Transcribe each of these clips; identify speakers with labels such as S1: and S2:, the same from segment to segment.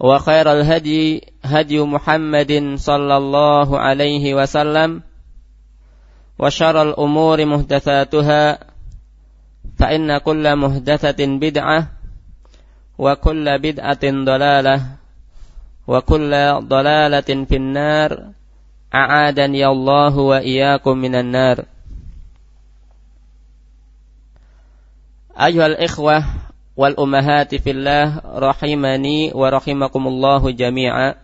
S1: وخير الهدي هدي محمد صلى الله عليه وسلم وشر الأمور محدثاتها فإن كل محدثة بدعة وكل بدعة ضلالة وكل ضلالة في النار أعادني الله وإياكم من النار. أيها الإخوة wal ummahati fillah rahimani wa rahimakumullahu jami'a.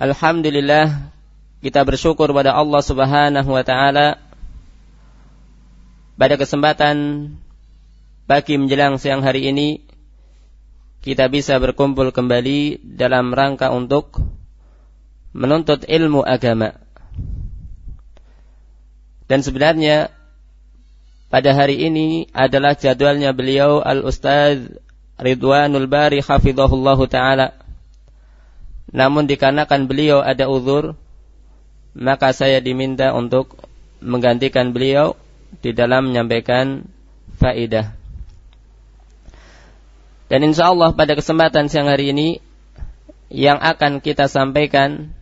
S1: Alhamdulillah kita bersyukur pada Allah Subhanahu wa taala pada kesempatan pagi menjelang siang hari ini kita bisa berkumpul kembali dalam rangka untuk menuntut ilmu agama. Dan sebenarnya pada hari ini adalah jadwalnya beliau Al-Ustaz Ridwanul Bari hafizahullahu taala namun dikarenakan beliau ada uzur, maka saya diminta untuk menggantikan beliau di dalam menyampaikan faidah. Dan insya Allah pada kesempatan siang hari ini yang akan kita sampaikan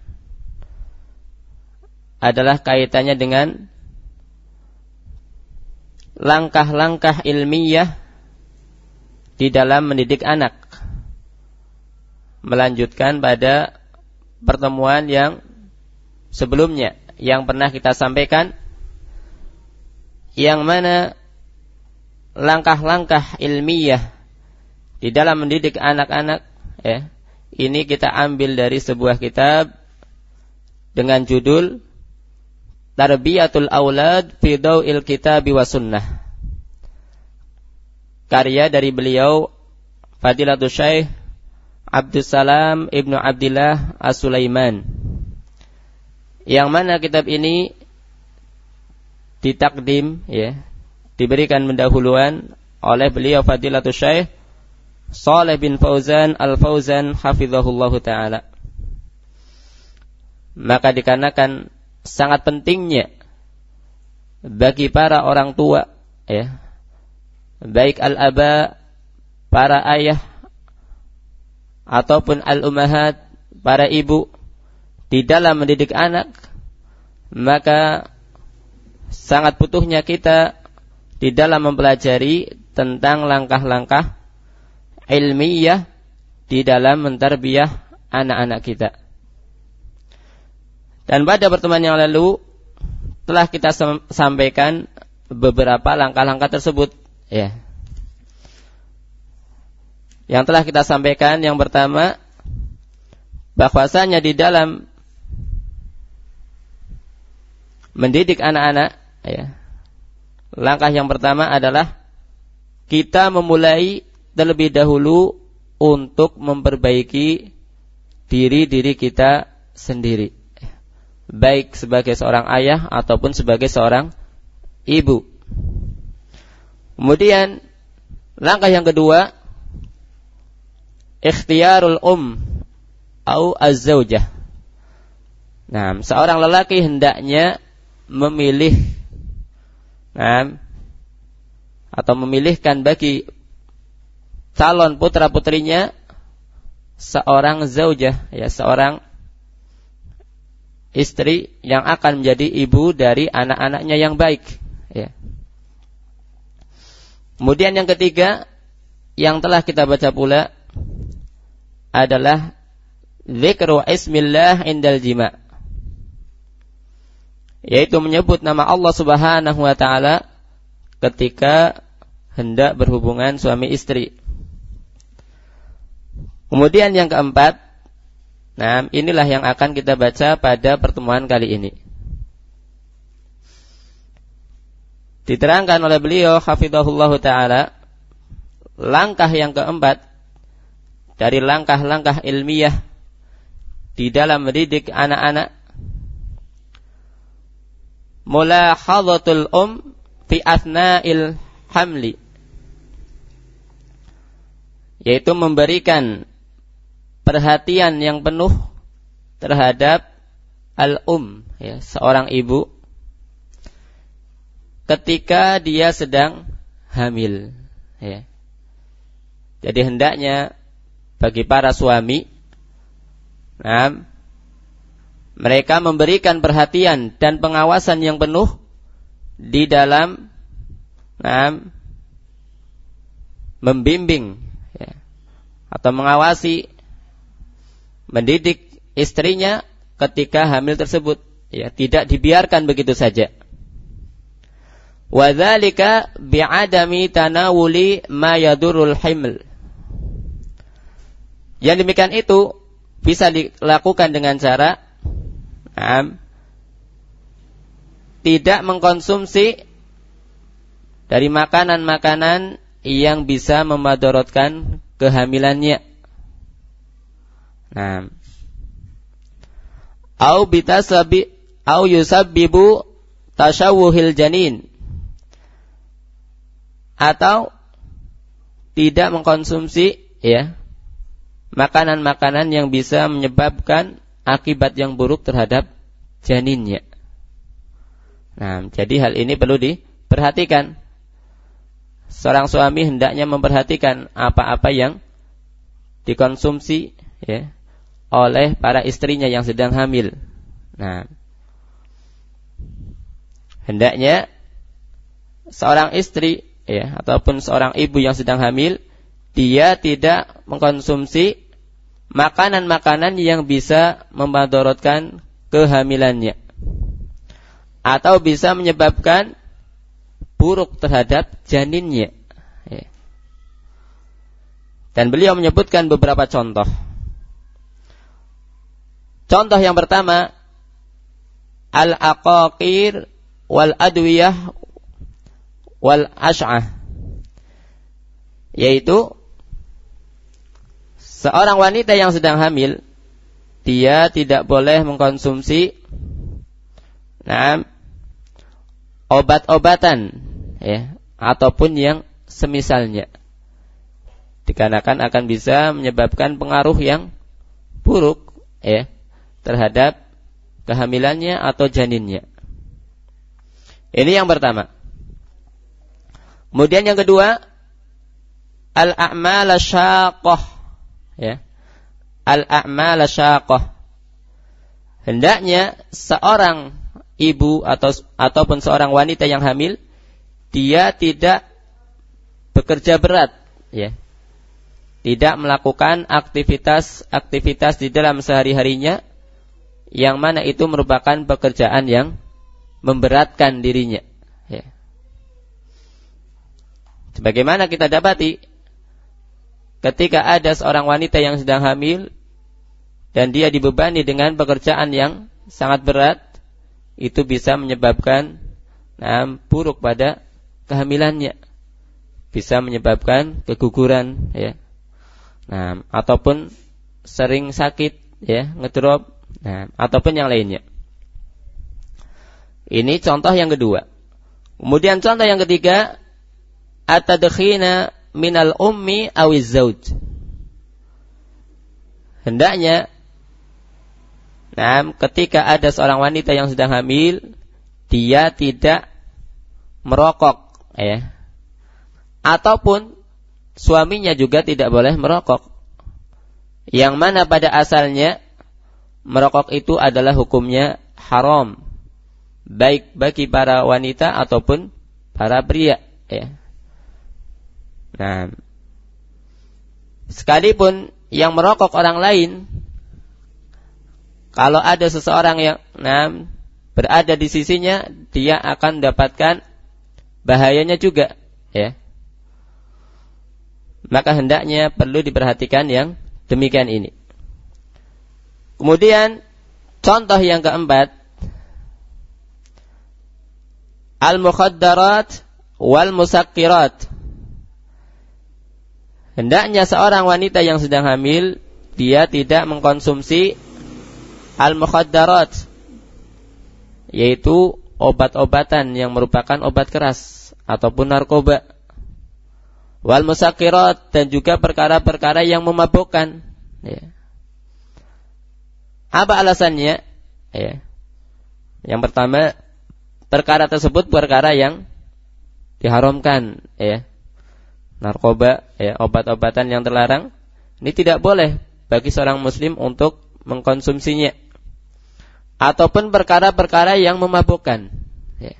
S1: adalah kaitannya dengan langkah-langkah ilmiah di dalam mendidik anak. Melanjutkan pada pertemuan yang sebelumnya yang pernah kita sampaikan yang mana langkah-langkah ilmiah di dalam mendidik anak-anak ya ini kita ambil dari sebuah kitab dengan judul Tarbiyatul Aulad fi Dawil Kitab wa Sunnah karya dari beliau Fadilatul Syekh Abdussalam Ibnu Abdillah As-Sulaiman Yang mana kitab ini ditakdim ya diberikan pendahuluan oleh beliau Fadilatul Syekh Saleh bin Fauzan Al-Fauzan hafizahullahu taala. Maka dikarenakan sangat pentingnya bagi para orang tua ya baik al-aba para ayah ataupun al-ummahat, para ibu di dalam mendidik anak, maka sangat butuhnya kita di dalam mempelajari tentang langkah-langkah ilmiah di dalam mentarbiyah anak-anak kita. Dan pada pertemuan yang lalu telah kita sampaikan beberapa langkah-langkah tersebut. Ya. Yang telah kita sampaikan yang pertama bahwasanya di dalam mendidik anak-anak ya langkah yang pertama adalah kita memulai terlebih dahulu untuk memperbaiki diri-diri kita sendiri baik sebagai seorang ayah ataupun sebagai seorang ibu kemudian Langkah yang kedua, ikhtiarul um au az-zaujah. Nah, seorang lelaki hendaknya memilih nah, atau memilihkan bagi calon putra-putrinya seorang zaujah, ya seorang istri yang akan menjadi ibu dari anak-anaknya yang baik, ya. Kemudian yang ketiga yang telah kita baca pula adalah zikru ismillah indal jima. Yaitu menyebut nama Allah Subhanahu wa taala ketika hendak berhubungan suami istri. Kemudian yang keempat, nah inilah yang akan kita baca pada pertemuan kali ini. Diterangkan oleh beliau hafizahullah taala langkah yang keempat dari langkah-langkah ilmiah di dalam mendidik anak-anak mulahadhatul um fi asna'il hamli yaitu memberikan perhatian yang penuh terhadap al-um ya seorang ibu ketika dia sedang hamil ya. Jadi hendaknya bagi para suami nah, mereka memberikan perhatian dan pengawasan yang penuh di dalam nah, membimbing ya, atau mengawasi mendidik istrinya ketika hamil tersebut ya tidak dibiarkan begitu saja Wadzalika bi'adami tanawuli ma yadurul himl. Yang demikian itu bisa dilakukan dengan cara um, tidak mengkonsumsi dari makanan-makanan yang bisa memadorotkan kehamilannya. Nah, au bitasabi au yusabbibu tashawuhil janin atau tidak mengkonsumsi ya makanan-makanan yang bisa menyebabkan akibat yang buruk terhadap janinnya. Nah, jadi hal ini perlu diperhatikan. Seorang suami hendaknya memperhatikan apa-apa yang dikonsumsi ya oleh para istrinya yang sedang hamil. Nah, hendaknya seorang istri ya ataupun seorang ibu yang sedang hamil dia tidak mengkonsumsi makanan-makanan yang bisa memadorotkan kehamilannya atau bisa menyebabkan buruk terhadap janinnya ya. dan beliau menyebutkan beberapa contoh contoh yang pertama al-aqaqir wal adwiyah wal ash'ah yaitu seorang wanita yang sedang hamil dia tidak boleh mengkonsumsi nah, obat-obatan ya ataupun yang semisalnya. Dikarenakan akan bisa menyebabkan pengaruh yang buruk ya terhadap kehamilannya atau janinnya ini yang pertama Kemudian yang kedua, al-a'mal syaqah. Ya. Al-a'mal syaqah. Hendaknya seorang ibu atau ataupun seorang wanita yang hamil dia tidak bekerja berat, ya. Tidak melakukan aktivitas-aktivitas di dalam sehari-harinya yang mana itu merupakan pekerjaan yang memberatkan dirinya. Sebagaimana kita dapati ketika ada seorang wanita yang sedang hamil dan dia dibebani dengan pekerjaan yang sangat berat, itu bisa menyebabkan nah, buruk pada kehamilannya. Bisa menyebabkan keguguran ya. Nah, ataupun sering sakit ya, ngedrop, nah, ataupun yang lainnya. Ini contoh yang kedua. Kemudian contoh yang ketiga, at-tadkhina minal ummi awiz zauj. Hendaknya Nah, ketika ada seorang wanita yang sedang hamil, dia tidak merokok, ya. Ataupun suaminya juga tidak boleh merokok. Yang mana pada asalnya merokok itu adalah hukumnya haram, baik bagi para wanita ataupun para pria, ya. Nah, sekalipun yang merokok orang lain, kalau ada seseorang yang nah, berada di sisinya, dia akan mendapatkan bahayanya juga, ya. Maka hendaknya perlu diperhatikan yang demikian ini. Kemudian contoh yang keempat, al-mukhaddarat wal musakkirat Hendaknya seorang wanita yang sedang hamil dia tidak mengkonsumsi al-mukhaddarat yaitu obat-obatan yang merupakan obat keras ataupun narkoba. Wal musakirat dan juga perkara-perkara yang memabukkan. Ya. Apa alasannya ya. yang pertama perkara tersebut perkara yang diharamkan ya narkoba, ya, obat-obatan yang terlarang, ini tidak boleh bagi seorang muslim untuk mengkonsumsinya. Ataupun perkara-perkara yang memabukkan. Ya.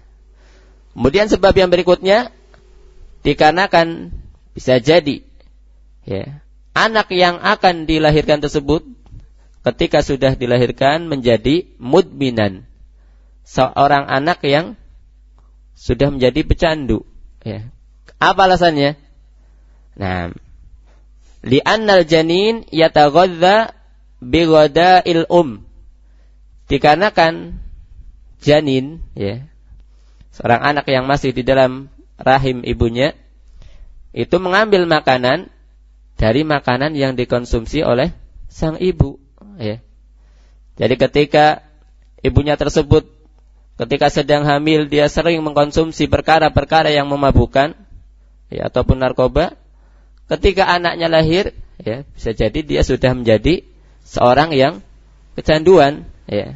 S1: Kemudian sebab yang berikutnya, dikarenakan bisa jadi ya, anak yang akan dilahirkan tersebut ketika sudah dilahirkan menjadi mudminan. Seorang anak yang sudah menjadi pecandu. Ya. Apa alasannya? Nah, li'annal janin yataghadza il um. Dikarenakan janin ya, seorang anak yang masih di dalam rahim ibunya itu mengambil makanan dari makanan yang dikonsumsi oleh sang ibu ya. Jadi ketika ibunya tersebut ketika sedang hamil dia sering mengkonsumsi perkara-perkara yang memabukkan ya ataupun narkoba ketika anaknya lahir, ya bisa jadi dia sudah menjadi seorang yang kecanduan, ya.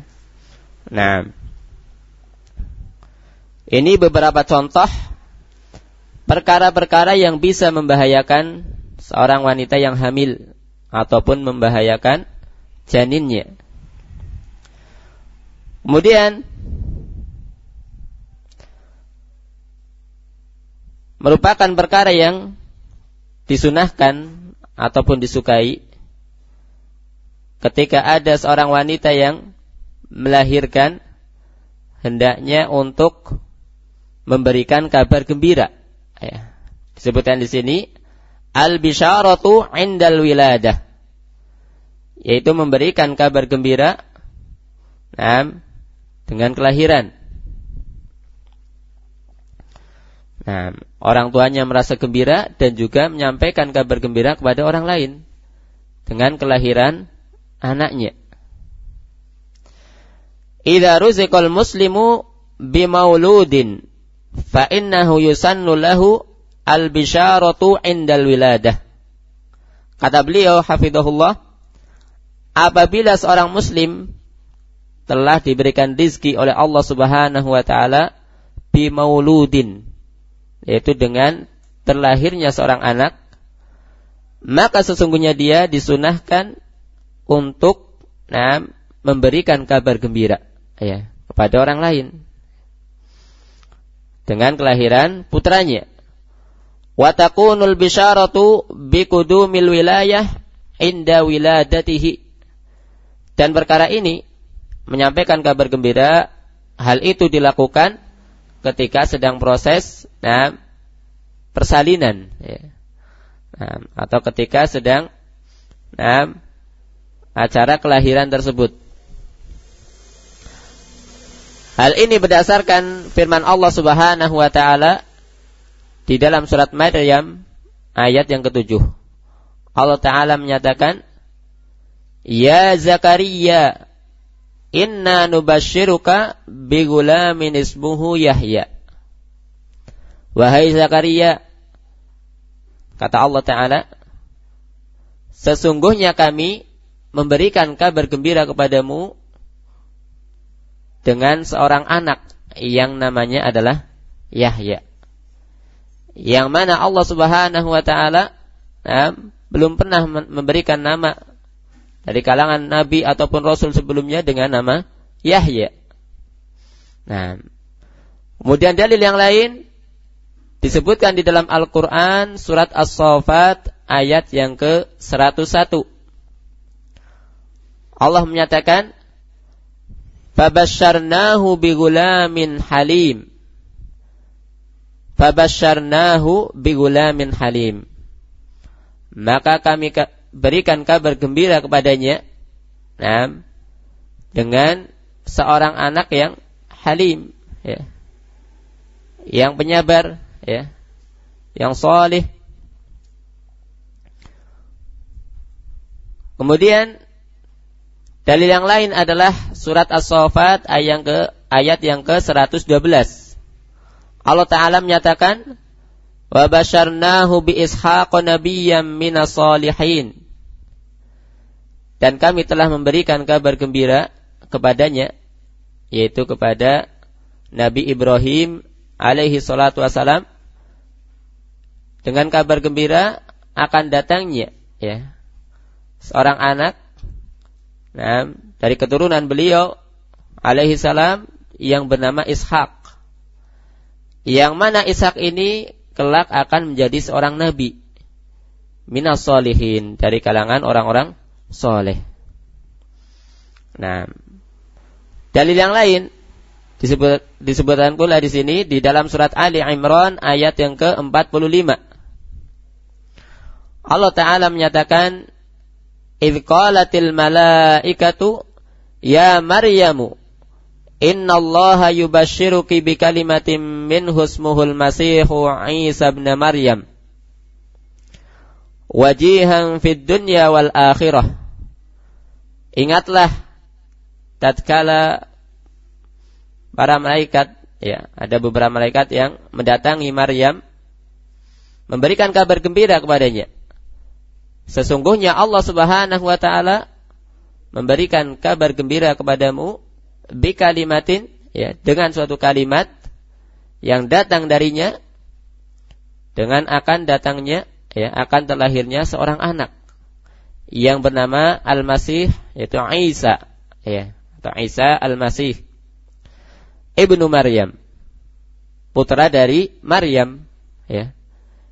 S1: Nah, ini beberapa contoh perkara-perkara yang bisa membahayakan seorang wanita yang hamil ataupun membahayakan janinnya. Kemudian merupakan perkara yang disunahkan ataupun disukai ketika ada seorang wanita yang melahirkan hendaknya untuk memberikan kabar gembira. Ya. Disebutkan di sini al bisyaratu indal wiladah yaitu memberikan kabar gembira nah, dengan kelahiran. Nah, orang tuanya merasa gembira dan juga menyampaikan kabar gembira kepada orang lain dengan kelahiran anaknya. Idza ruziqal muslimu bimauludin fa innahu yusannu lahu al bisyaratu indal wiladah. Kata beliau hafizahullah, apabila seorang muslim telah diberikan rizki oleh Allah Subhanahu wa taala bimauludin yaitu dengan terlahirnya seorang anak maka sesungguhnya dia disunahkan untuk nah, memberikan kabar gembira ya kepada orang lain. Dengan kelahiran putranya. Wa takunul bisyaratu wilayah inda wiladatihi dan perkara ini menyampaikan kabar gembira hal itu dilakukan ketika sedang proses nah, persalinan ya. nah, atau ketika sedang nah, acara kelahiran tersebut. Hal ini berdasarkan firman Allah Subhanahu wa taala di dalam surat Maryam ayat yang ketujuh. Allah taala menyatakan, "Ya Zakaria, Inna nubashiruka bigulamin ismuhu Yahya. Wahai Zakaria, Kata Allah Ta'ala, Sesungguhnya kami memberikan kabar gembira kepadamu dengan seorang anak yang namanya adalah Yahya. Yang mana Allah Subhanahu wa taala nah, belum pernah memberikan nama dari kalangan nabi ataupun rasul sebelumnya dengan nama Yahya. Nah, kemudian dalil yang lain disebutkan di dalam Al-Qur'an surat As-Saffat ayat yang ke-101. Allah menyatakan, "Fabasyarnahu bigulamin halim." Fabasyarnahu bigulamin halim. Maka kami berikan kabar gembira kepadanya nah, dengan seorang anak yang halim ya. Yang penyabar ya. Yang soleh Kemudian dalil yang lain adalah surat As-Saffat ayat ke ayat yang ke-112. Allah taala menyatakan wa bi ishaq nabiyyam minas salihin. Dan kami telah memberikan kabar gembira kepadanya yaitu kepada Nabi Ibrahim alaihi salatu wasalam dengan kabar gembira akan datangnya ya seorang anak nah, dari keturunan beliau alaihi salam yang bernama Ishak. Yang mana Ishak ini kelak akan menjadi seorang nabi. Minas solihin dari kalangan orang-orang soleh. Nah, dalil yang lain disebut disebutkan pula di sini di dalam surat Ali Imran ayat yang ke-45. Allah taala menyatakan qalatil malaikatu ya Maryamu inna Allah yubashshiruki bi kalimatin minhu ismuhul masihu Isa ibn Maryam wajihan fid dunya wal akhirah. Ingatlah tatkala para malaikat ya ada beberapa malaikat yang mendatangi Maryam memberikan kabar gembira kepadanya. Sesungguhnya Allah Subhanahu wa taala memberikan kabar gembira kepadamu bi kalimatin ya dengan suatu kalimat yang datang darinya dengan akan datangnya ya akan terlahirnya seorang anak yang bernama Al-Masih yaitu Isa. Ya atau Isa Al-Masih. Ibnu Maryam. Putra dari Maryam. Ya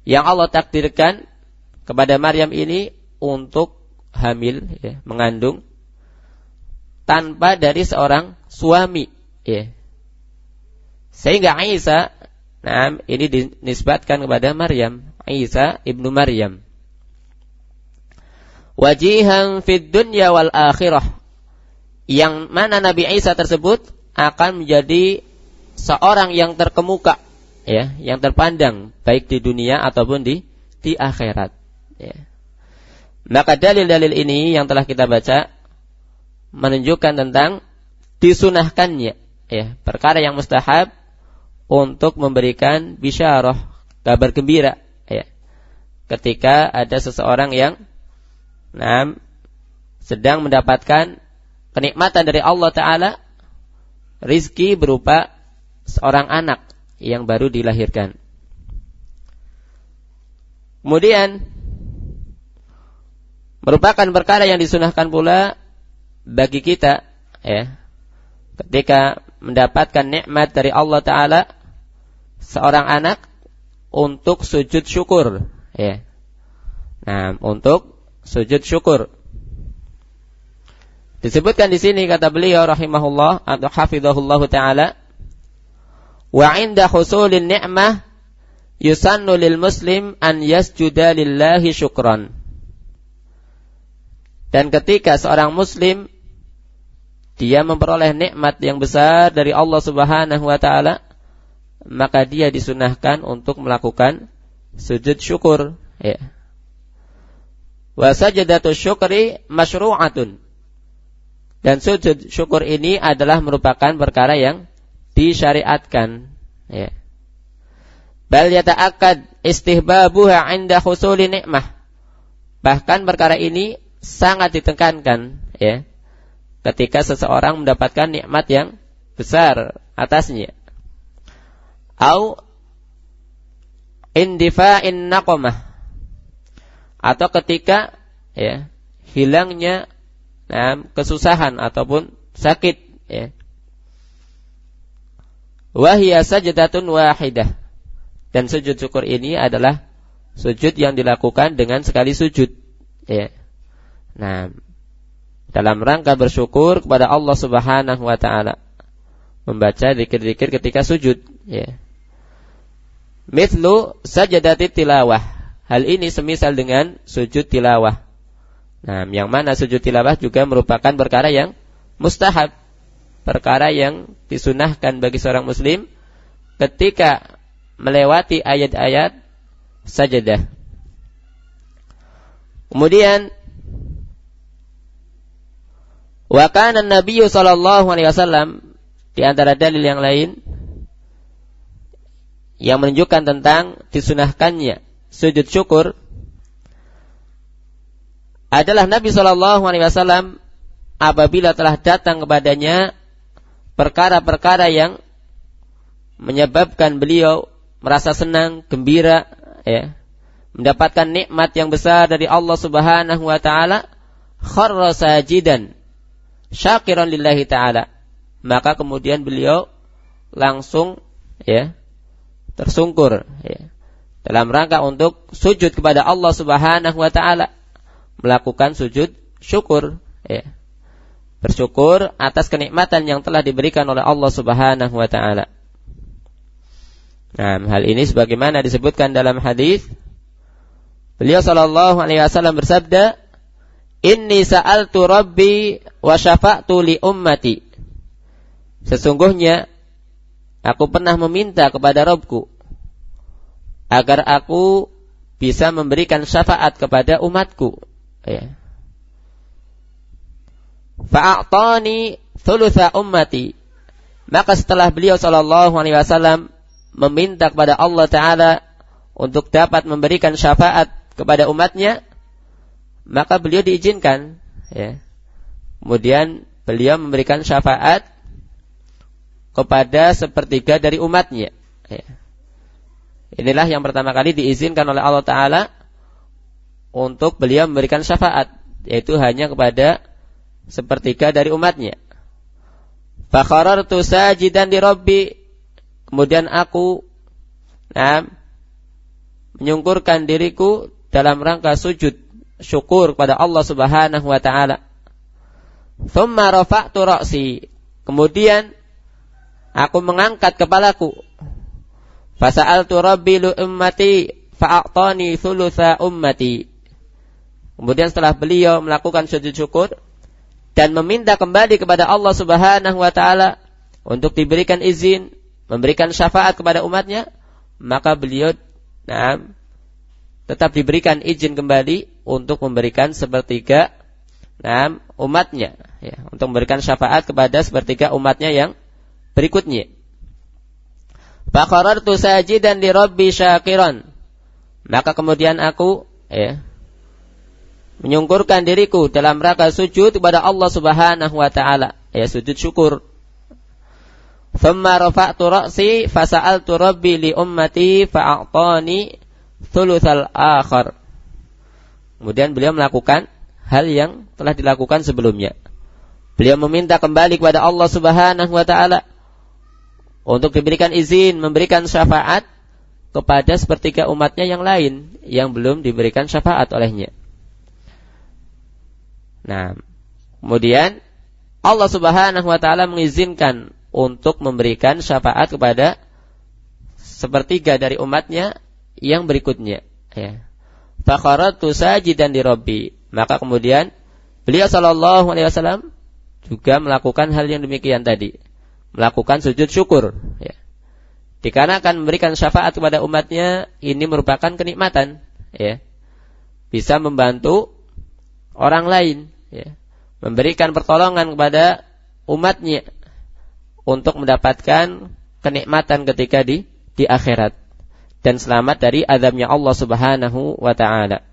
S1: yang Allah takdirkan kepada Maryam ini untuk hamil, ya, mengandung tanpa dari seorang suami, ya. Sehingga Isa, nah ini dinisbatkan kepada Maryam, Isa ibnu Maryam. Wajihan fid dunya wal akhirah. Yang mana Nabi Isa tersebut akan menjadi seorang yang terkemuka, ya, yang terpandang baik di dunia ataupun di di akhirat. Ya. Maka dalil-dalil ini yang telah kita baca menunjukkan tentang disunahkannya ya perkara yang mustahab untuk memberikan bisyarah kabar gembira ketika ada seseorang yang nah, sedang mendapatkan kenikmatan dari Allah taala rizki berupa seorang anak yang baru dilahirkan. Kemudian merupakan perkara yang disunahkan pula bagi kita ya ketika mendapatkan nikmat dari Allah taala seorang anak untuk sujud syukur ya. Nah untuk sujud syukur. Disebutkan di sini kata beliau rahimahullah atau hafizahullah taala wa inda husulin ni'mah yusannu lil muslim an yasjuda lillahi syukran. Dan ketika seorang muslim dia memperoleh nikmat yang besar dari Allah Subhanahu wa taala, maka dia disunahkan untuk melakukan sujud syukur, ya. Wa sajadatu syukri masyru'atun. Dan sujud syukur ini adalah merupakan perkara yang disyariatkan, ya. bal yata'akkad istihbabuha 'inda husuli nikmah. Bahkan perkara ini sangat ditekankan ya ketika seseorang mendapatkan nikmat yang besar atasnya. Au indifa'in naqamah atau ketika ya hilangnya nah, kesusahan ataupun sakit ya. Wahia sajadatun wahidah dan sujud syukur ini adalah sujud yang dilakukan dengan sekali sujud. Ya. Nah, dalam rangka bersyukur kepada Allah Subhanahu wa taala. Membaca zikir-zikir ketika sujud, ya. Mithlu sajadati tilawah. Hal ini semisal dengan sujud tilawah. Nah, yang mana sujud tilawah juga merupakan perkara yang mustahab. Perkara yang disunahkan bagi seorang muslim ketika melewati ayat-ayat sajadah. Kemudian wa kana Nabi sallallahu alaihi wasallam di antara dalil yang lain yang menunjukkan tentang disunahkannya sujud syukur adalah Nabi Shallallahu Alaihi Wasallam apabila telah datang kepadanya perkara-perkara yang menyebabkan beliau merasa senang, gembira, ya, mendapatkan nikmat yang besar dari Allah Subhanahu wa taala, sajidan syakiran lillahi taala. Maka kemudian beliau langsung ya tersungkur ya. Dalam rangka untuk sujud kepada Allah Subhanahu wa taala melakukan sujud syukur ya. Bersyukur atas kenikmatan yang telah diberikan oleh Allah Subhanahu wa taala. Nah, hal ini sebagaimana disebutkan dalam hadis beliau sallallahu alaihi wasallam bersabda, "Inni sa'altu Rabbi wa syafa'tu li ummati." Sesungguhnya aku pernah meminta kepada Rabbku agar aku bisa memberikan syafaat kepada umatku. Ya. Fa'atani thulutha ummati. Maka setelah beliau sallallahu alaihi wasallam meminta kepada Allah Ta'ala untuk dapat memberikan syafaat kepada umatnya, maka beliau diizinkan. Ya. Kemudian beliau memberikan syafaat kepada sepertiga dari umatnya. Ya. Inilah yang pertama kali diizinkan oleh Allah Ta'ala untuk beliau memberikan syafaat, yaitu hanya kepada sepertiga dari umatnya. Fakharartu sajidan di Rabbi Kemudian aku nah, menyungkurkan diriku dalam rangka sujud syukur kepada Allah Subhanahu wa taala. Rafa'tu ra'si. Kemudian aku mengangkat kepalaku. Fasa'altu rabbi lu ummati fa'atani thulutha ummati. Kemudian setelah beliau melakukan sujud syukur dan meminta kembali kepada Allah Subhanahu wa taala untuk diberikan izin memberikan syafaat kepada umatnya, maka beliau nah, tetap diberikan izin kembali untuk memberikan sepertiga nah, umatnya, ya, untuk memberikan syafaat kepada sepertiga umatnya yang berikutnya. Fakarartu sajidan li Rabbi syakiran. Maka kemudian aku ya, menyungkurkan diriku dalam rangka sujud kepada Allah Subhanahu wa taala, ya sujud syukur Thumma rafa'tu ra'si fasa'altu rabbi li ummati fa'atani thuluthal akhar. Kemudian beliau melakukan hal yang telah dilakukan sebelumnya. Beliau meminta kembali kepada Allah Subhanahu wa taala untuk diberikan izin memberikan syafaat kepada sepertiga umatnya yang lain yang belum diberikan syafaat olehnya. Nah, kemudian Allah Subhanahu wa taala mengizinkan untuk memberikan syafaat kepada sepertiga dari umatnya yang berikutnya. Ya. Fakharatu sajidan di Rabbi. Maka kemudian beliau Shallallahu Alaihi Wasallam juga melakukan hal yang demikian tadi, melakukan sujud syukur. Ya. Dikarenakan memberikan syafaat kepada umatnya ini merupakan kenikmatan, ya. bisa membantu orang lain, ya. memberikan pertolongan kepada umatnya untuk mendapatkan kenikmatan ketika di di akhirat. dan selamat dari azabnya Allah Subhanahu wa taala.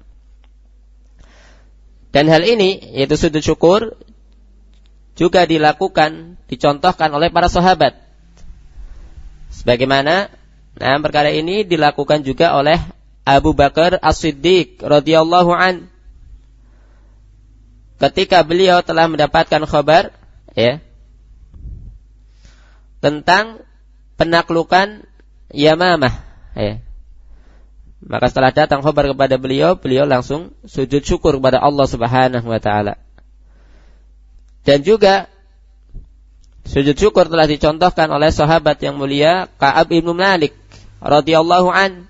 S1: Dan hal ini yaitu sujud syukur juga dilakukan, dicontohkan oleh para sahabat. Sebagaimana nah perkara ini dilakukan juga oleh Abu Bakar As-Siddiq radhiyallahu an. Ketika beliau telah mendapatkan kabar ya tentang penaklukan Yamamah ya. Maka setelah datang khabar kepada beliau, beliau langsung sujud syukur kepada Allah Subhanahu wa taala. Dan juga sujud syukur telah dicontohkan oleh sahabat yang mulia Ka'ab ibnu Malik radhiyallahu an.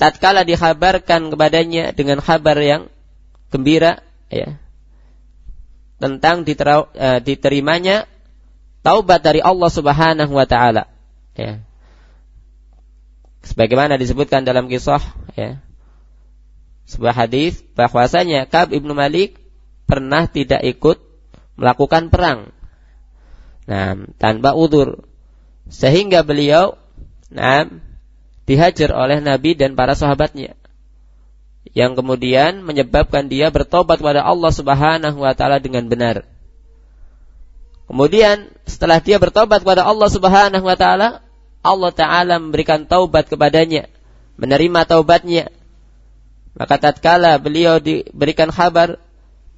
S1: Tatkala dikhabarkan kepadanya dengan kabar yang gembira ya tentang eh, diterimanya taubat dari Allah Subhanahu wa taala ya sebagaimana disebutkan dalam kisah ya sebuah hadis bahwasanya Kab ibnu Malik pernah tidak ikut melakukan perang nah tanpa udur sehingga beliau nah dihajar oleh Nabi dan para sahabatnya yang kemudian menyebabkan dia bertobat kepada Allah Subhanahu wa taala dengan benar. Kemudian setelah dia bertobat kepada Allah Subhanahu wa taala, Allah Ta'ala memberikan taubat kepadanya, menerima taubatnya. Maka tatkala beliau diberikan kabar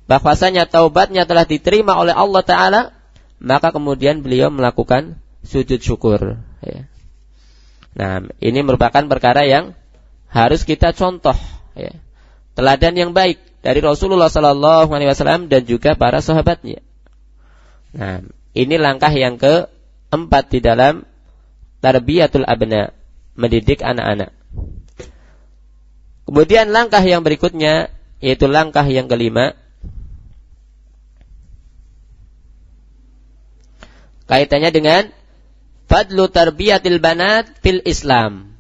S1: bahwasanya taubatnya telah diterima oleh Allah Ta'ala, maka kemudian beliau melakukan sujud syukur. Ya. Nah, ini merupakan perkara yang harus kita contoh. Ya. Teladan yang baik dari Rasulullah Sallallahu Alaihi Wasallam dan juga para sahabatnya. Nah, ini langkah yang keempat di dalam tarbiyatul abna, mendidik anak-anak. Kemudian langkah yang berikutnya yaitu langkah yang kelima kaitannya dengan fadlu tarbiyatil banat fil Islam.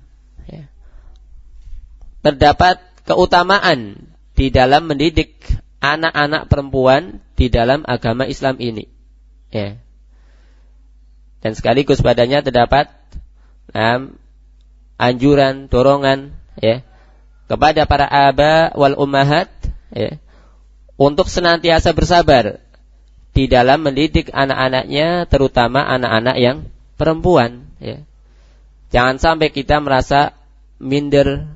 S1: Ya. Terdapat keutamaan di dalam mendidik anak-anak perempuan di dalam agama Islam ini. Ya. Dan sekaligus padanya terdapat um, anjuran, dorongan ya kepada para aba wal ummahat ya untuk senantiasa bersabar di dalam mendidik anak-anaknya terutama anak-anak yang perempuan ya. Jangan sampai kita merasa minder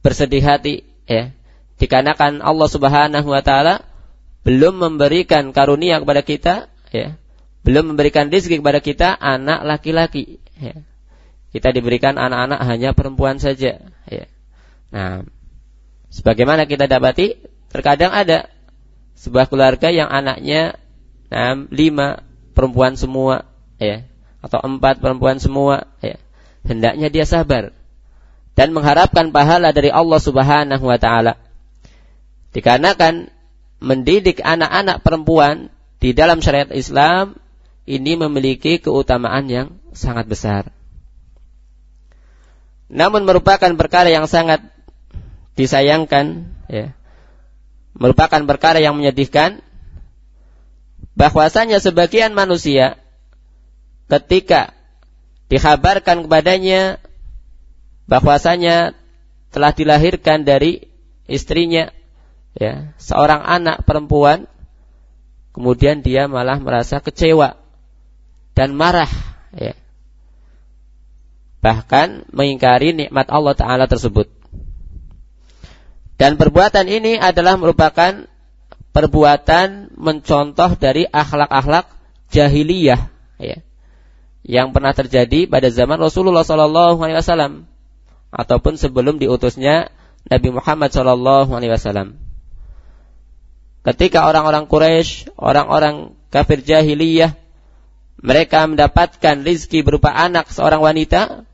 S1: bersedih hati ya dikarenakan Allah Subhanahu wa taala belum memberikan karunia kepada kita ya belum memberikan rezeki kepada kita anak laki-laki. Ya. Kita diberikan anak-anak hanya perempuan saja. Ya. Nah, sebagaimana kita dapati, terkadang ada sebuah keluarga yang anaknya nah, lima perempuan semua, ya, atau empat perempuan semua. Ya. Hendaknya dia sabar dan mengharapkan pahala dari Allah Subhanahu Wa Taala. Dikarenakan mendidik anak-anak perempuan di dalam syariat Islam ini memiliki keutamaan yang sangat besar. Namun merupakan perkara yang sangat disayangkan, ya. merupakan perkara yang menyedihkan, bahwasanya sebagian manusia ketika dikhabarkan kepadanya bahwasanya telah dilahirkan dari istrinya ya seorang anak perempuan kemudian dia malah merasa kecewa dan marah ya. Bahkan mengingkari nikmat Allah taala tersebut. Dan perbuatan ini adalah merupakan perbuatan mencontoh dari akhlak-akhlak jahiliyah ya. Yang pernah terjadi pada zaman Rasulullah sallallahu alaihi wasallam ataupun sebelum diutusnya Nabi Muhammad sallallahu alaihi wasallam. Ketika orang-orang Quraisy, orang-orang kafir jahiliyah mereka mendapatkan rizki berupa anak seorang wanita,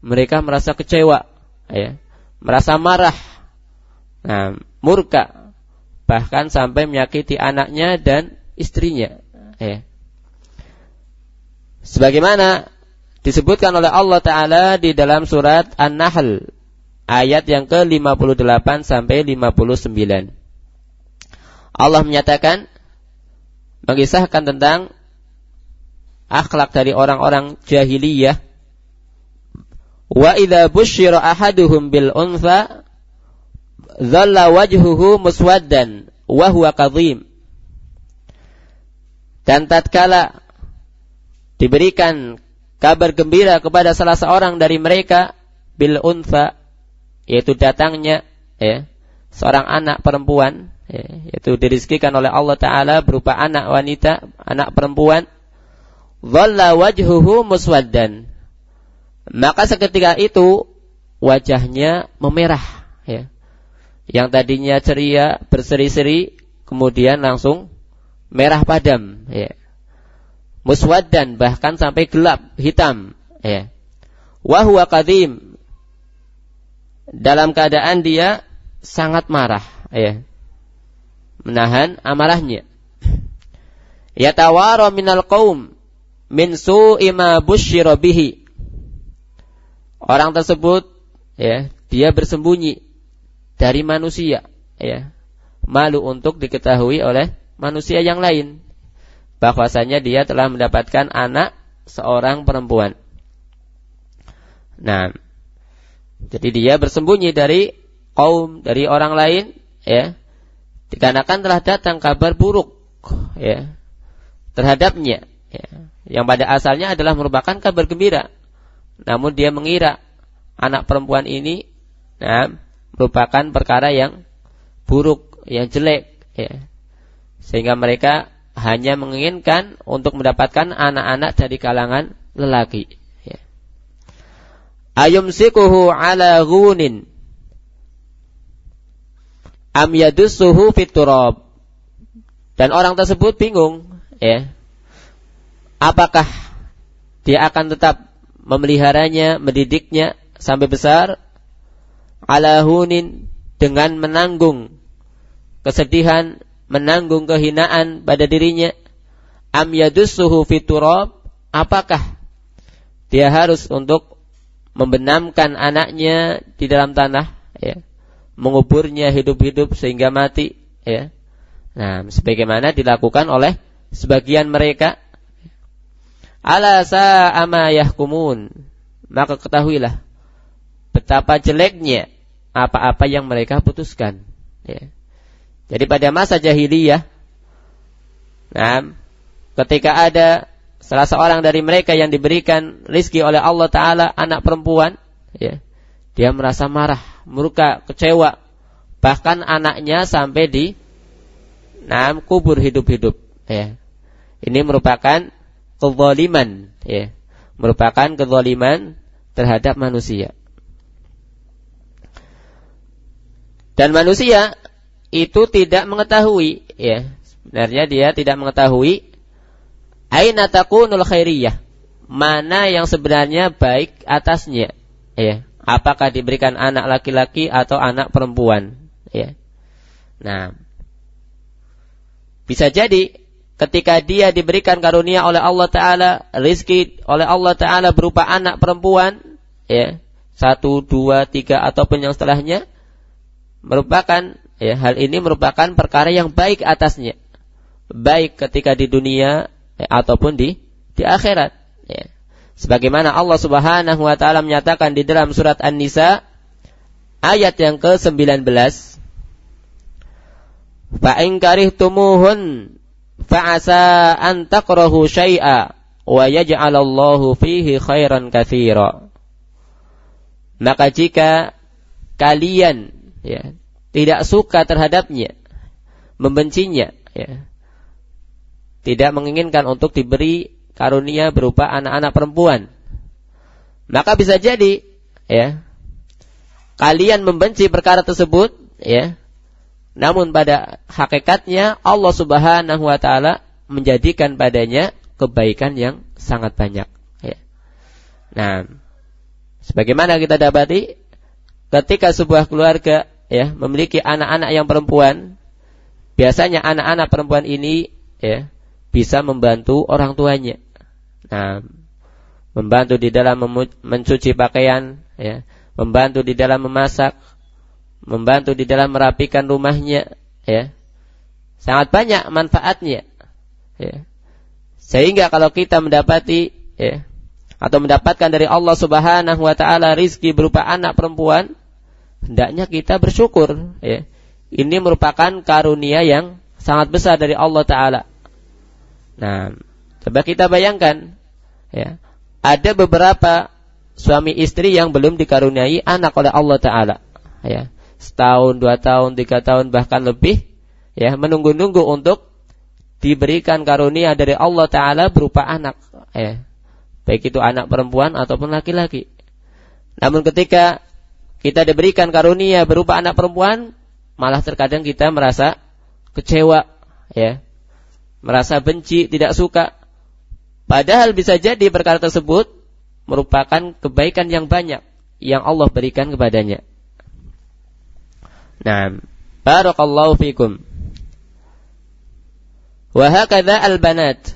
S1: mereka merasa kecewa, ya, merasa marah, nah, murka, bahkan sampai menyakiti anaknya dan istrinya. Ya. Sebagaimana disebutkan oleh Allah Ta'ala di dalam surat An-Nahl ayat yang ke-58 sampai 59. Allah menyatakan mengisahkan tentang akhlak dari orang-orang jahiliyah Wa idza busyira ahaduhum bil untha dhalla wajhuhu muswaddan wa huwa. Dan tatkala diberikan kabar gembira kepada salah seorang dari mereka bil untha yaitu datangnya ya seorang anak perempuan ya, yaitu dirizkikan oleh Allah taala berupa anak wanita, anak perempuan dhalla wajhuhu muswaddan maka seketika itu wajahnya memerah ya. Yang tadinya ceria, berseri-seri, kemudian langsung merah padam ya. Muswaddan bahkan sampai gelap, hitam ya. Wa huwa qadim. Dalam keadaan dia sangat marah ya. Menahan amarahnya. Yatawara minal qaum min su'i ma orang tersebut ya dia bersembunyi dari manusia ya. Malu untuk diketahui oleh manusia yang lain. Bahwasanya dia telah mendapatkan anak seorang perempuan. Nah jadi dia bersembunyi dari kaum dari orang lain ya. Dikarenakan telah datang kabar buruk ya terhadapnya ya. Yang pada asalnya adalah merupakan kabar gembira. Namun dia mengira anak perempuan ini nah, merupakan perkara yang buruk, yang jelek, ya. Sehingga mereka hanya menginginkan untuk mendapatkan anak-anak dari kalangan lelaki. Ya. Ayumsikuhu ala ghunin am yadussuhu fiturab. Dan orang tersebut bingung, ya. Apakah dia akan tetap memeliharanya, mendidiknya sampai besar ala hunin dengan menanggung kesedihan, menanggung kehinaan pada dirinya. Am yadussuhu fiturab, apakah dia harus untuk membenamkan anaknya di dalam tanah, ya, menguburnya hidup-hidup sehingga mati, ya. Nah, sebagaimana dilakukan oleh sebagian mereka ala sa'ama yahkumun maka ketahuilah betapa jeleknya apa-apa yang mereka putuskan. Ya. jadi pada masa jahiliyah nah ketika ada salah seorang dari mereka yang diberikan rizki oleh Allah taala anak perempuan ya dia merasa marah murka kecewa. Bahkan anaknya sampai di nah kubur hidup-hidup ya. Ini merupakan kezaliman ya. Merupakan kezaliman terhadap manusia dan manusia itu tidak mengetahui ya. Sebenarnya dia tidak mengetahui aina takunul khairiyah mana yang sebenarnya baik atasnya ya. Apakah diberikan anak laki-laki atau anak perempuan ya. Nah bisa jadi ketika dia diberikan karunia oleh Allah Taala, rizki oleh Allah Taala berupa anak perempuan, ya satu, dua, tiga ataupun yang setelahnya, merupakan ya hal ini merupakan perkara yang baik atasnya, baik ketika di dunia ya, ataupun di di akhirat. Ya. Sebagaimana Allah Subhanahu Wa Taala menyatakan di dalam surat An-Nisa ayat yang ke 19 Fa'in karihtumuhun fa'asa an takrahu syai'a wa yaj'alallahu fihi khairan katsira. Maka jika kalian ya, tidak suka terhadapnya, membencinya, ya, tidak menginginkan untuk diberi karunia berupa anak-anak perempuan, maka bisa jadi ya kalian membenci perkara tersebut ya. Namun pada hakikatnya Allah Subhanahu wa taala menjadikan padanya kebaikan yang sangat banyak. Ya. Nah, sebagaimana kita dapati ketika sebuah keluarga ya memiliki anak-anak yang perempuan, biasanya anak-anak perempuan ini ya bisa membantu orang tuanya. Nah, membantu di dalam mencuci pakaian, ya, membantu di dalam memasak, membantu di dalam merapikan rumahnya, ya. Sangat banyak manfaatnya. Ya. Sehingga kalau kita mendapati ya, atau mendapatkan dari Allah Subhanahu wa taala rizki berupa anak perempuan, hendaknya kita bersyukur ya. Ini merupakan karunia yang sangat besar dari Allah taala. Nah, coba kita bayangkan ya. Ada beberapa suami istri yang belum dikaruniai anak oleh Allah taala ya. Setahun, dua tahun, tiga tahun bahkan lebih ya menunggu-nunggu untuk diberikan karunia dari Allah taala berupa anak ya baik itu anak perempuan ataupun laki-laki. Namun ketika kita diberikan karunia berupa anak perempuan, malah terkadang kita merasa kecewa, ya, merasa benci, tidak suka. Padahal bisa jadi perkara tersebut merupakan kebaikan yang banyak yang Allah berikan kepadanya. Nah, barakallahu fikum. Wa hakadha al-banat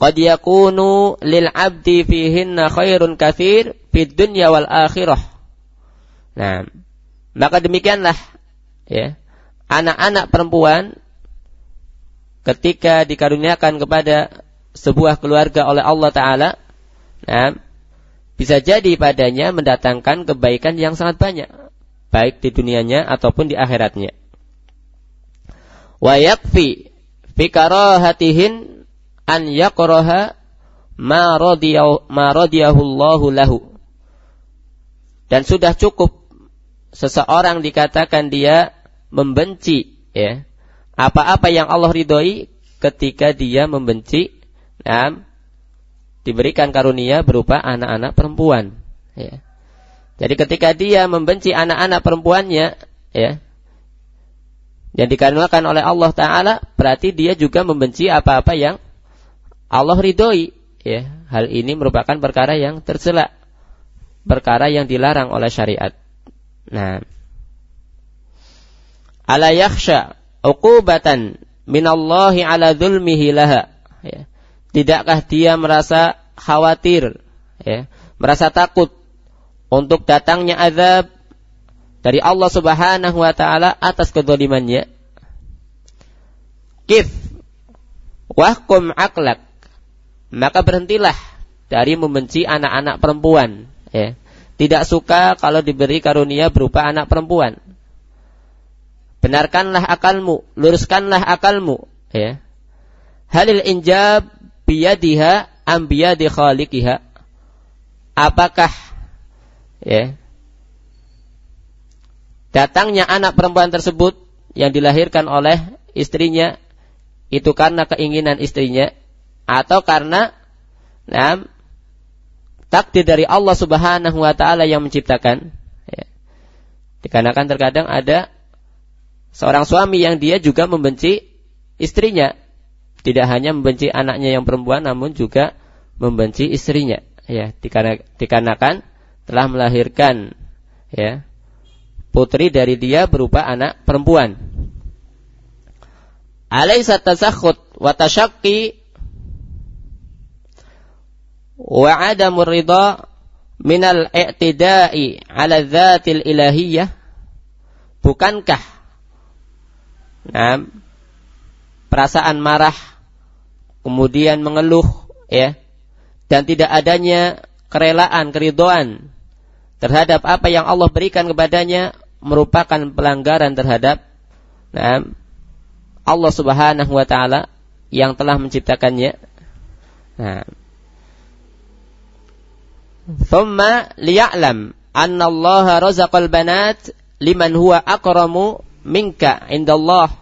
S1: qad yakunu lil 'abdi fihinna khairun katsir fid dunya wal akhirah. Nah, maka demikianlah ya. Anak-anak perempuan ketika dikaruniakan kepada sebuah keluarga oleh Allah taala, nah, bisa jadi padanya mendatangkan kebaikan yang sangat banyak, baik di dunianya ataupun di akhiratnya. Wa yakfi fi karahatihin an yakraha ma radiyahu lahu. Dan sudah cukup seseorang dikatakan dia membenci ya. Apa-apa yang Allah ridhoi ketika dia membenci nah, diberikan karunia berupa anak-anak perempuan ya. Jadi ketika dia membenci anak-anak perempuannya ya yang dikarenakan oleh Allah taala berarti dia juga membenci apa-apa yang Allah ridhoi ya. Hal ini merupakan perkara yang tercela perkara yang dilarang oleh syariat nah. Ala yakhsha uqubatan minallahi ala dzulmihi laha. Ya. tidakkah dia merasa khawatir? Ya. Merasa takut untuk datangnya azab dari Allah Subhanahu wa taala atas kedolimannya kif. Wahkum aklak. Maka berhentilah dari membenci anak-anak perempuan. Ya tidak suka kalau diberi karunia berupa anak perempuan. Benarkanlah akalmu luruskanlah akalmu ya. Halil injab biyadiha am biyadi khaliqiha. Apakah ya datangnya anak perempuan tersebut yang dilahirkan oleh istrinya itu karena keinginan istrinya atau karena nah, takdir dari Allah Subhanahu wa taala yang menciptakan. Ya. dikarenakan terkadang ada seorang suami yang dia juga membenci istrinya. Tidak hanya membenci anaknya yang perempuan namun juga membenci istrinya. Ya dikarenakan telah melahirkan ya putri dari dia berupa anak perempuan. Alaisa tasakhut wa wa adamur ridha minal i'tida'i ala dzatil ilahiyah bukankah nah, perasaan marah kemudian mengeluh ya dan tidak adanya kerelaan keridoan terhadap apa yang Allah berikan kepadanya merupakan pelanggaran terhadap nah, Allah Subhanahu wa taala yang telah menciptakannya. Nah, Thumma liya'lam anna Allah razaqal banat liman huwa akramu minka indallah.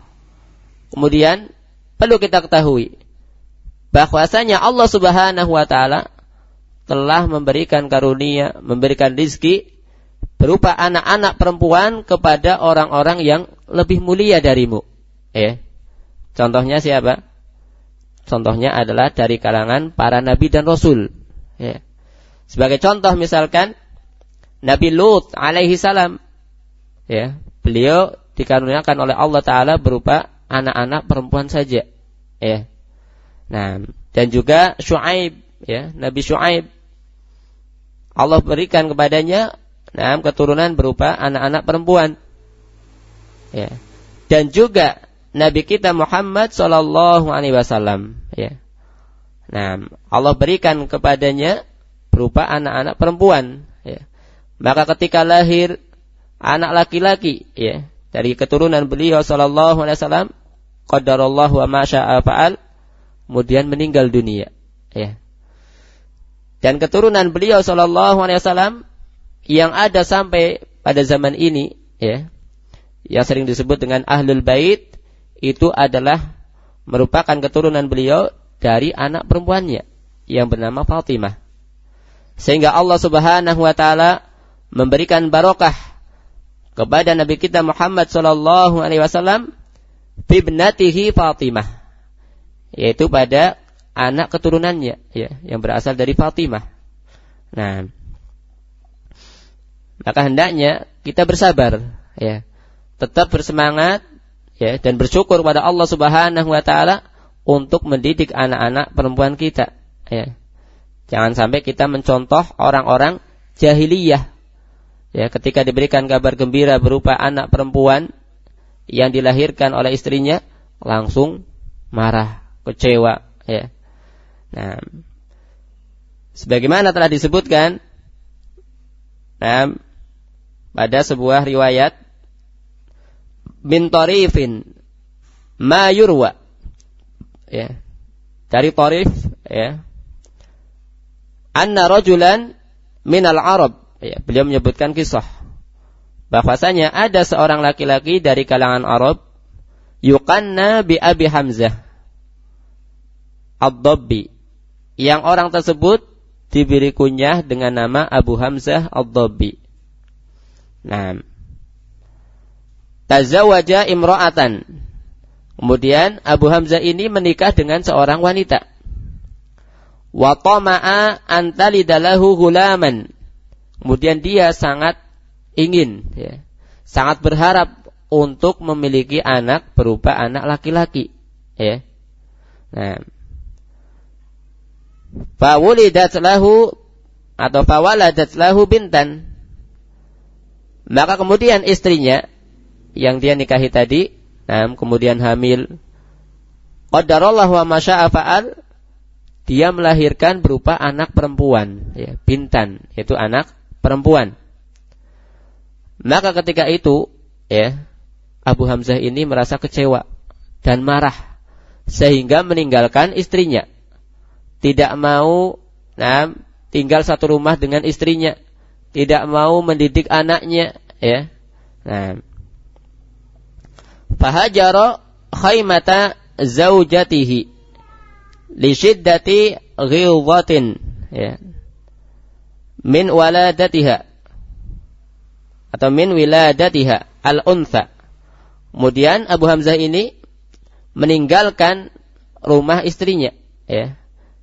S1: Kemudian perlu kita ketahui bahwasanya Allah Subhanahu wa taala telah memberikan karunia, memberikan rizki berupa anak-anak perempuan kepada orang-orang yang lebih mulia darimu. Ya. Contohnya siapa? Contohnya adalah dari kalangan para nabi dan rasul. Ya. Sebagai contoh misalkan Nabi Lut alaihi salam ya, beliau dikaruniakan oleh Allah taala berupa anak-anak perempuan saja. Ya. Nah, dan juga Syuaib ya, Nabi Syuaib Allah berikan kepadanya nah, keturunan berupa anak-anak perempuan. Ya. Dan juga Nabi kita Muhammad Shallallahu Alaihi Wasallam. Ya. Nah, Allah berikan kepadanya berupa anak-anak perempuan. Ya. Maka ketika lahir anak laki-laki, ya, dari keturunan beliau Shallallahu Alaihi Wasallam, qadarullah wa kemudian meninggal dunia. Ya. Dan keturunan beliau Shallallahu Alaihi Wasallam yang ada sampai pada zaman ini, ya, yang sering disebut dengan ahlul bait, itu adalah merupakan keturunan beliau dari anak perempuannya yang bernama Fatimah. Sehingga Allah Subhanahu wa taala memberikan barokah kepada Nabi kita Muhammad sallallahu alaihi wasallam bibnatihi Fatimah yaitu pada anak keturunannya ya yang berasal dari Fatimah. Nah, maka hendaknya kita bersabar ya. Tetap bersemangat ya dan bersyukur pada Allah Subhanahu wa taala untuk mendidik anak-anak perempuan kita ya. Jangan sampai kita mencontoh orang-orang jahiliyah. Ya, ketika diberikan kabar gembira berupa anak perempuan yang dilahirkan oleh istrinya, langsung marah, kecewa, ya. Nah, sebagaimana telah disebutkan nah, pada sebuah riwayat min tarifin ma yurwa ya dari tarif ya anna rajulan minal Arab. Ya, beliau menyebutkan kisah bahwasanya ada seorang laki-laki dari kalangan Arab yukanna bi Abi Hamzah Ad-Dabbi yang orang tersebut diberi kunyah dengan nama Abu Hamzah Ad-Dabbi. Nah, tazawaja imra'atan. Kemudian Abu Hamzah ini menikah dengan seorang wanita wa tama'a antalidalahu gulaman. Kemudian dia sangat ingin ya, sangat berharap untuk memiliki anak berupa anak laki-laki ya. Nah, fawulidat lahu atau fawaladat lahu bintan. Maka kemudian istrinya yang dia nikahi tadi, nah, kemudian hamil. Qadarallahu wa masya'a fa'al dia melahirkan berupa anak perempuan, ya, bintan, yaitu anak perempuan. Maka ketika itu, ya, Abu Hamzah ini merasa kecewa dan marah sehingga meninggalkan istrinya. Tidak mau nah, tinggal satu rumah dengan istrinya, tidak mau mendidik anaknya, ya. Nah, fahajara khaymata zaujatihi li syiddati ghilzatin ya. min waladatiha atau min wiladatiha al untha kemudian Abu Hamzah ini meninggalkan rumah istrinya ya.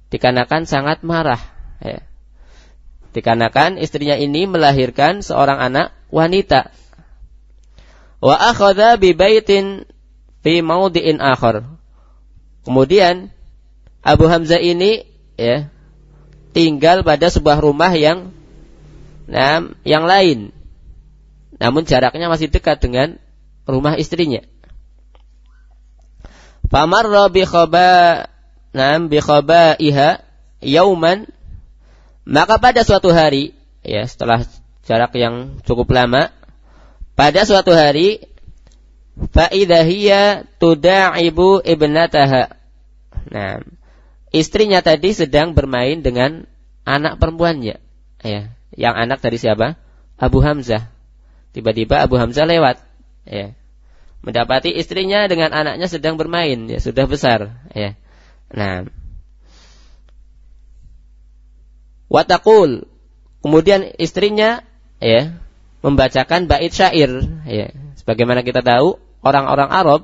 S1: Dikarenakan sangat marah ya. Dikarenakan istrinya ini melahirkan seorang anak wanita. Wa akhadha bi baitin fi maudi'in akhar. Kemudian Abu Hamzah ini ya tinggal pada sebuah rumah yang nah, yang lain. Namun jaraknya masih dekat dengan rumah istrinya. Famarra bi khaba nam bi iha yauman maka pada suatu hari ya setelah jarak yang cukup lama pada suatu hari fa idza tuda'ibu ibnataha. Nah, istrinya tadi sedang bermain dengan anak perempuannya. Ya, yang anak dari siapa? Abu Hamzah. Tiba-tiba Abu Hamzah lewat. Ya. Mendapati istrinya dengan anaknya sedang bermain, ya sudah besar, ya. Nah. Watakul. Kemudian istrinya ya membacakan bait syair, ya. Sebagaimana kita tahu, orang-orang Arab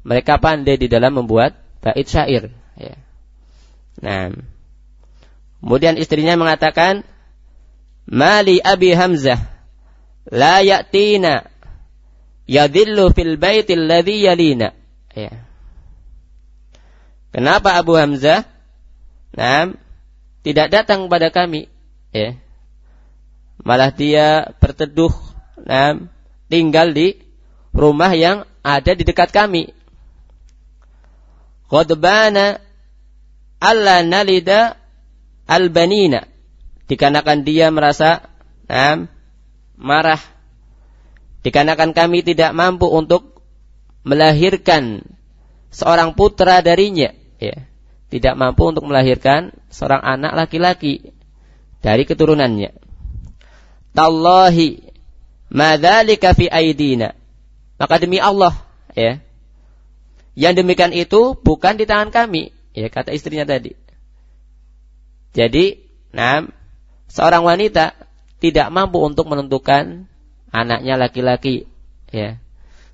S1: mereka pandai di dalam membuat bait syair, ya. Nah. Kemudian istrinya mengatakan, "Mali Abi Hamzah la ya'tina yadillu fil baitil ladzi yalina." Ya. Kenapa Abu Hamzah nah, tidak datang kepada kami? Ya. Malah dia berteduh nah, tinggal di rumah yang ada di dekat kami. Qadbana alla nalida albanina. Dikarenakan dia merasa nah, marah. Dikarenakan kami tidak mampu untuk melahirkan seorang putra darinya. Ya. Tidak mampu untuk melahirkan seorang anak laki-laki dari keturunannya. Tallahi madzalika fi aidina. Maka demi Allah ya. Yang demikian itu bukan di tangan kami ya kata istrinya tadi. Jadi nah seorang wanita tidak mampu untuk menentukan anaknya laki-laki ya.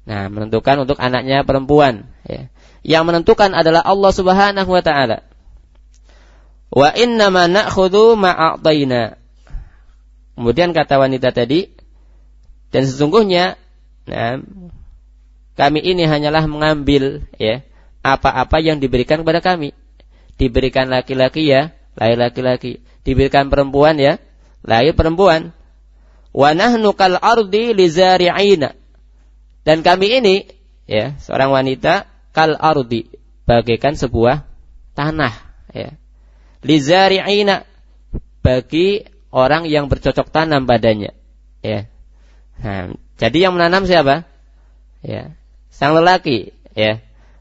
S1: Nah menentukan untuk anaknya perempuan ya. Yang menentukan adalah Allah Subhanahu wa taala. Wa inna ma na'khudhu ma'ataina kemudian kata wanita tadi dan sesungguhnya nah, kami ini hanyalah mengambil ya apa-apa yang diberikan kepada kami diberikan laki-laki ya lahir laki-laki diberikan perempuan ya lahir perempuan Wa nahnu kal ardi lizari'ina. Dan kami ini ya, seorang wanita kal ardi bagaikan sebuah tanah ya. Lizari'ina bagi orang yang bercocok tanam padanya. Ya. Nah, jadi yang menanam siapa? Ya, sang lelaki, ya.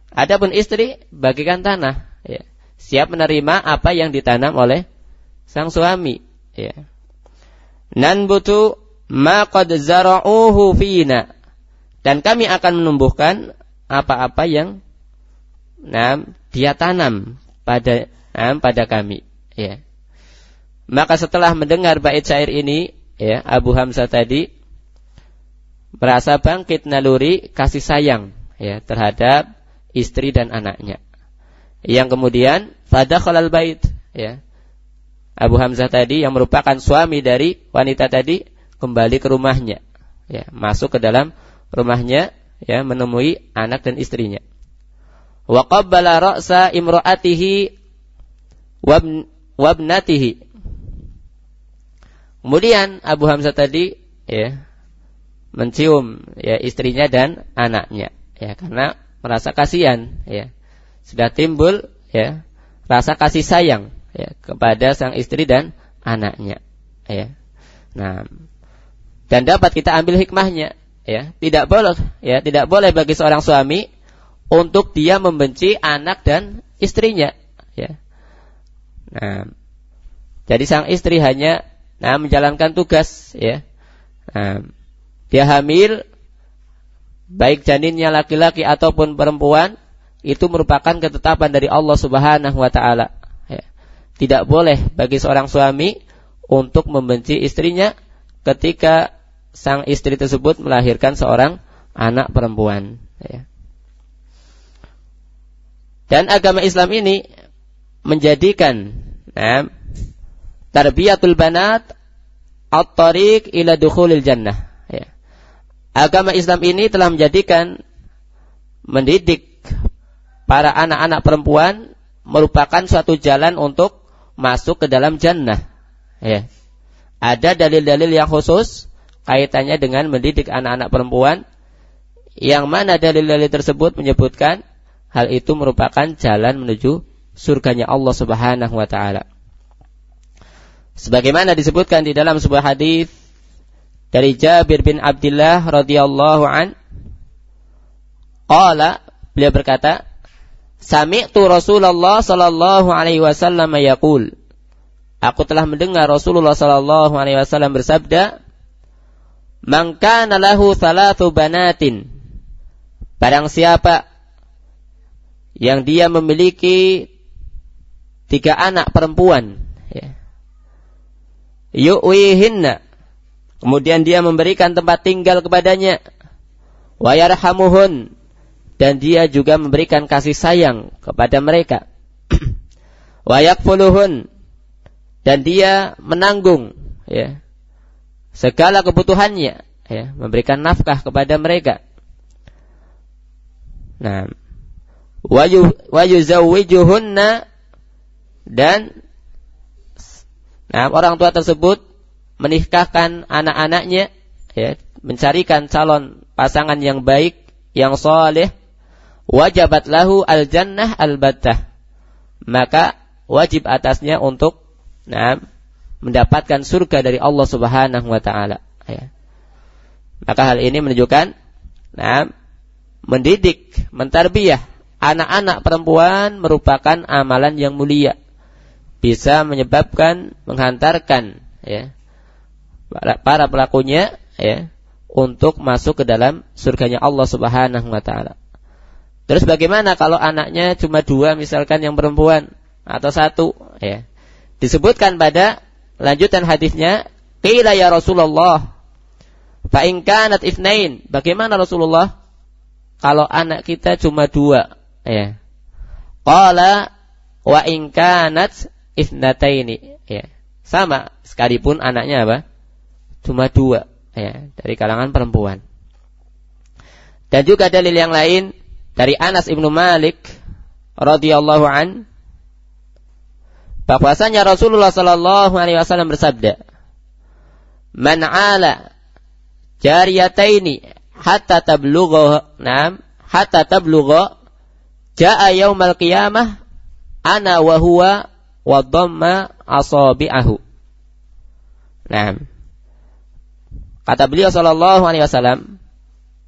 S1: Adapun istri bagikan tanah, ya. Siap menerima apa yang ditanam oleh sang suami, ya. Qad zara'uhu fina. Dan kami akan menumbuhkan apa-apa yang nah, dia tanam pada nah, pada kami. Ya. Maka setelah mendengar bait syair ini ya Abu Hamzah tadi merasa bangkit naluri kasih sayang ya terhadap istri dan anaknya. Yang kemudian pada khalal bait ya. Abu Hamzah tadi yang merupakan suami dari wanita tadi kembali ke rumahnya ya. Masuk ke dalam rumahnya ya menemui anak dan istrinya. Wa qabbala ra'sa imra'atihi wabnatihi kemudian Abu Hamzah tadi ya mencium ya istrinya dan anaknya ya. Karena merasa kasihan ya. Sudah timbul ya rasa kasih sayang ya, kepada sang istri dan anaknya ya. Nah dan dapat kita ambil hikmahnya ya. Tidak boleh ya tidak boleh bagi seorang suami untuk dia membenci anak dan istrinya ya. Nah jadi sang istri hanya nah menjalankan tugas ya. Nah, dia hamil baik janinnya laki-laki ataupun perempuan itu merupakan ketetapan dari Allah Subhanahu wa taala tidak boleh bagi seorang suami untuk membenci istrinya ketika sang istri tersebut melahirkan seorang anak perempuan. Ya. Dan agama Islam ini menjadikan nah, tarbiyatul banat at-tariq ila dukhulil jannah. Agama Islam ini telah menjadikan mendidik para anak-anak perempuan merupakan suatu jalan untuk masuk ke dalam jannah. Ya. Ada dalil-dalil yang khusus kaitannya dengan mendidik anak-anak perempuan yang mana dalil-dalil tersebut menyebutkan hal itu merupakan jalan menuju surganya Allah Subhanahu wa taala. Sebagaimana disebutkan di dalam sebuah hadis dari Jabir bin Abdullah radhiyallahu an qala beliau berkata Sami'tu Rasulullah sallallahu alaihi wasallam yaqul Aku telah mendengar Rasulullah sallallahu alaihi wasallam bersabda Man kana lahu thalathu banatin Barang siapa yang dia memiliki tiga anak perempuan ya. Yu'wihinna Kemudian dia memberikan tempat tinggal kepadanya Wa yarhamuhun dan dia juga memberikan kasih sayang kepada mereka. Wayakfuluhun dan dia menanggung ya segala kebutuhannya ya memberikan nafkah kepada mereka. Nah, wayu wayuzawwijuhunna dan nah orang tua tersebut menikahkan anak-anaknya ya mencarikan calon pasangan yang baik yang soleh wajabat lahu al jannah al battah maka wajib atasnya untuk nah, mendapatkan surga dari Allah Subhanahu wa taala ya. Maka hal ini menunjukkan nah, mendidik, mentarbiyah anak-anak perempuan merupakan amalan yang mulia. Bisa menyebabkan menghantarkan ya para pelakunya ya untuk masuk ke dalam surganya Allah Subhanahu wa taala. Terus bagaimana kalau anaknya cuma dua misalkan yang perempuan atau satu ya. Disebutkan pada lanjutan hadisnya, "Qila ya Rasulullah, fa in kanat itsnain." Bagaimana Rasulullah kalau anak kita cuma dua ya. Qala wa in kanat itsnataini ya. Sama sekalipun anaknya apa? Cuma dua ya, dari kalangan perempuan. Dan juga dalil yang lain dari Anas ibnu Malik radhiyallahu an bahwasanya Rasulullah sallallahu alaihi wasallam bersabda, "Man 'ala jariyataini hatta tablugha nam hatta tablugha jaa yaumal qiyamah ana wa huwa wa dhamma asabi'ahu." Nah, kata beliau sallallahu alaihi wasallam,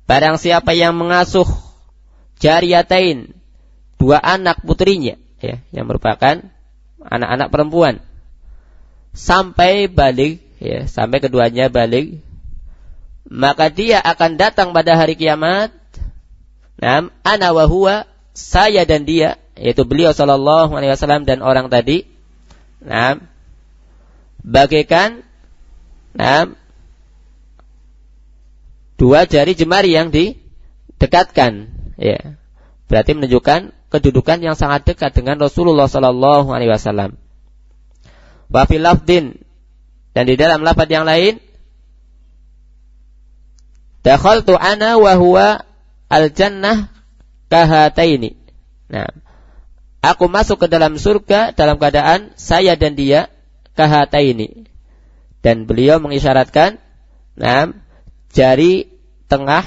S1: barang siapa yang mengasuh jariyatain dua anak putrinya ya yang merupakan anak-anak perempuan sampai balik ya sampai keduanya balik maka dia akan datang pada hari kiamat. Nam ana wa huwa saya dan dia yaitu beliau sallallahu alaihi wasallam dan orang tadi. Nam bagaikan nam dua jari jemari yang didekatkan ya berarti menunjukkan kedudukan yang sangat dekat dengan Rasulullah Sallallahu Alaihi Wasallam. Dan di dalam lafaz yang lain, dakhaltu ana wa huwa al jannah kahataini. Nah, aku masuk ke dalam surga dalam keadaan saya dan dia kahataini. Dan beliau mengisyaratkan, nah, jari tengah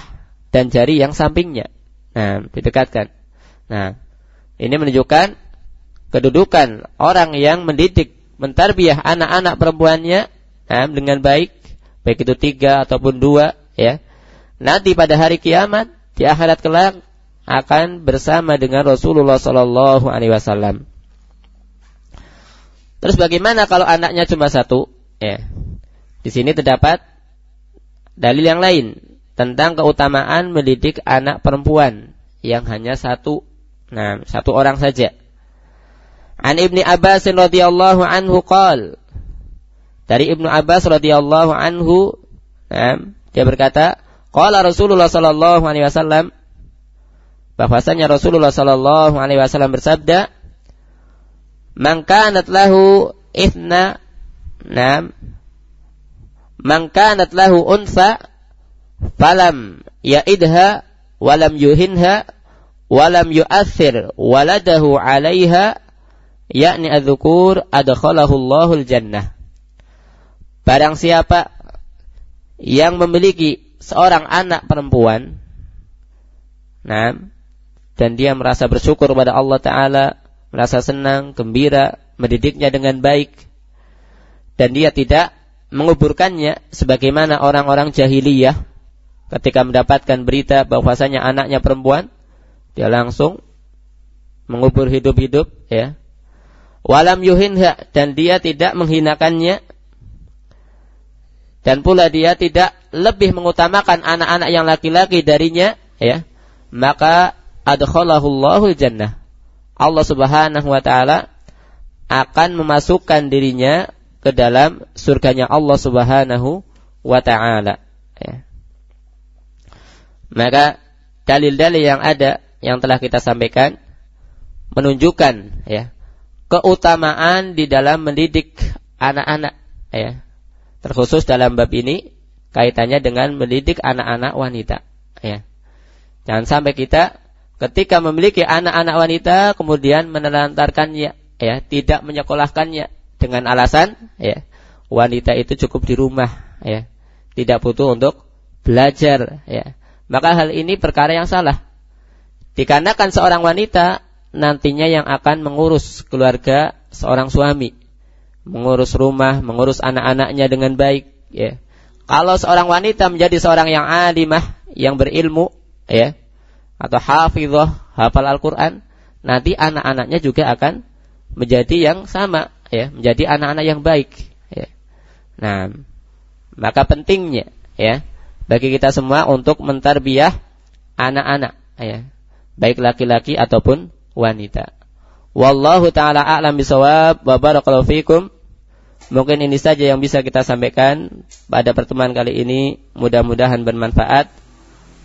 S1: dan jari yang sampingnya. Nah, didekatkan. Nah, ini menunjukkan kedudukan orang yang mendidik, mentarbiah anak-anak perempuannya nah, dengan baik, baik itu tiga ataupun dua, ya. Nanti pada hari kiamat di akhirat kelak akan bersama dengan Rasulullah Sallallahu Alaihi Wasallam. Terus bagaimana kalau anaknya cuma satu? Ya, di sini terdapat dalil yang lain tentang keutamaan mendidik anak perempuan yang hanya satu Nah, satu orang saja. An Ibni Abbas radhiyallahu anhu qal. Dari Ibnu Abbas radhiyallahu anhu, nah, dia berkata, qala Rasulullah sallallahu alaihi wasallam bahwasanya Rasulullah sallallahu alaihi wasallam bersabda, "Man kanat lahu ithna nam man kanat lahu unsa falam yaidha walam yuhinha walam yu'athir waladahu 'alaiha yakni adzukur adkhalahu Allahul jannah. Barang siapa yang memiliki seorang anak perempuan nah dan dia merasa bersyukur kepada Allah taala, merasa senang, gembira, mendidiknya dengan baik dan dia tidak menguburkannya sebagaimana orang-orang jahiliyah ketika mendapatkan berita bahwasanya anaknya perempuan dia langsung mengubur hidup-hidup ya. Walam yuhinha dan dia tidak menghinakannya dan pula dia tidak lebih mengutamakan anak-anak yang laki-laki darinya ya maka adkhalahu Allahul jannah Allah Subhanahu wa taala akan memasukkan dirinya ke dalam surganya Allah Subhanahu wa taala ya. Maka dalil-dalil yang ada yang telah kita sampaikan menunjukkan ya keutamaan di dalam mendidik anak-anak ya. Terkhusus dalam bab ini kaitannya dengan mendidik anak-anak wanita ya. Jangan sampai kita ketika memiliki anak-anak wanita kemudian menelantarkannya ya tidak menyekolahkannya dengan alasan ya wanita itu cukup di rumah ya tidak butuh untuk belajar ya maka hal ini perkara yang salah Dikarenakan seorang wanita nantinya yang akan mengurus keluarga seorang suami. mengurus rumah, mengurus anak-anaknya dengan baik, ya. Kalau seorang wanita menjadi seorang yang alimah, yang berilmu, ya, atau hafizah, hafal Al-Qur'an, nanti anak-anaknya juga akan menjadi yang sama, ya, menjadi anak-anak yang baik, ya. Nah, maka pentingnya, ya, bagi kita semua untuk mentarbiyah anak-anak, ya, baik laki-laki ataupun wanita. Wallahu taala a'lam bisawab wa barakallahu fikum. Mungkin ini saja yang bisa kita sampaikan pada pertemuan kali ini. Mudah-mudahan bermanfaat.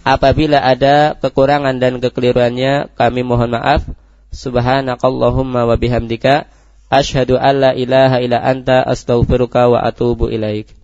S1: Apabila ada kekurangan dan kekeliruannya, kami mohon maaf. Subhanakallahumma wa bihamdika asyhadu alla ilaha illa anta astaghfiruka wa atubu ilaik.